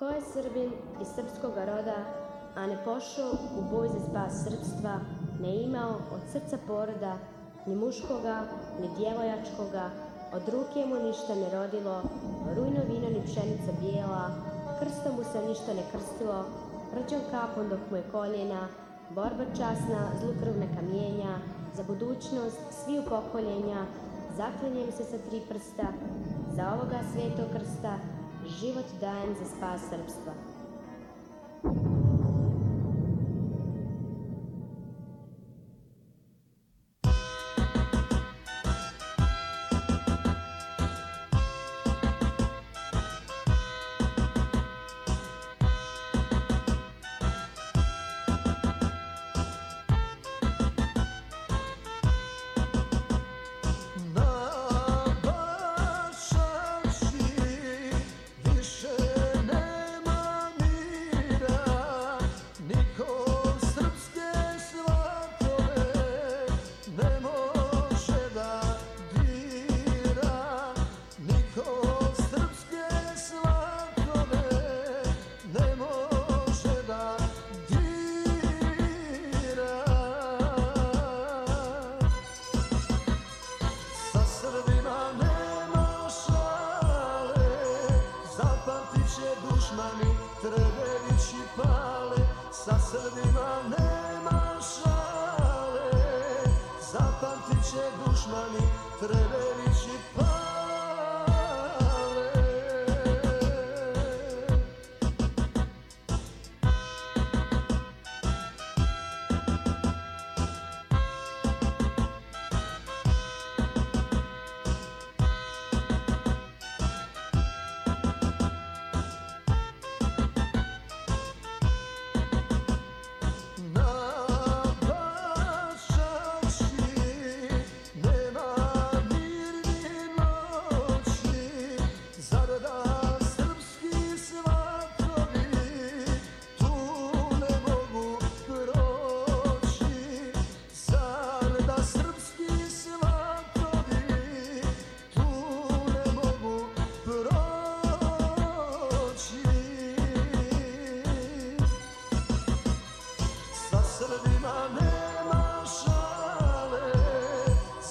Ko je Srbin iz srpskoga roda, a ne pošao u boj za spas srpstva, ne imao od srca poroda, ni muškoga, ni djevojačkoga, od ruke mu ništa ne rodilo, rujno vino ni pšenica bijela, krstom mu se ništa ne krstilo, rđom kapom dok mu je koljena, borba časna, zlukrvna kamijenja, za budućnost sviju pokoljenja, zaklinjem se sa tri prsta, za ovoga svetog krsta, život dajem za spas Sa Srbima nema šale, zapamtit će dušmani Trebelić Srbima nema šale,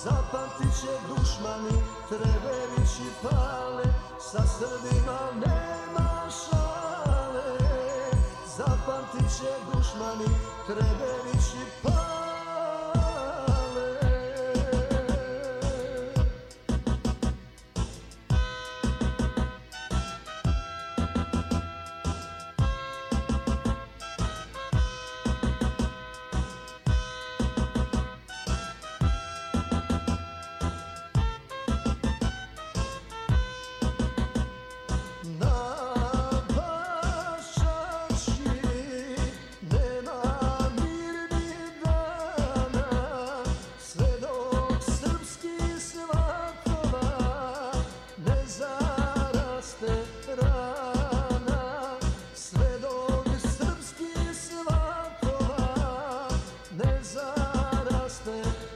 zapamtit će dušmani Trebelić i Pale. Sa Srbima nema šale, zapamtit će dušmani Trebelić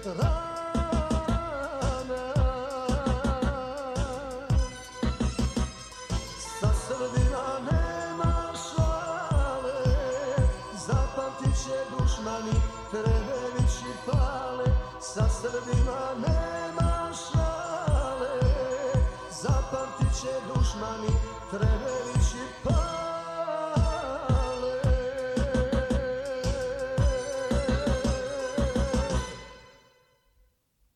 zaraste rana. Sa Srbima nema šale, zapamtit će dušmani Trebelić i Pale. Sa Srbima nema šale, zapamtit će dušmani Trebelić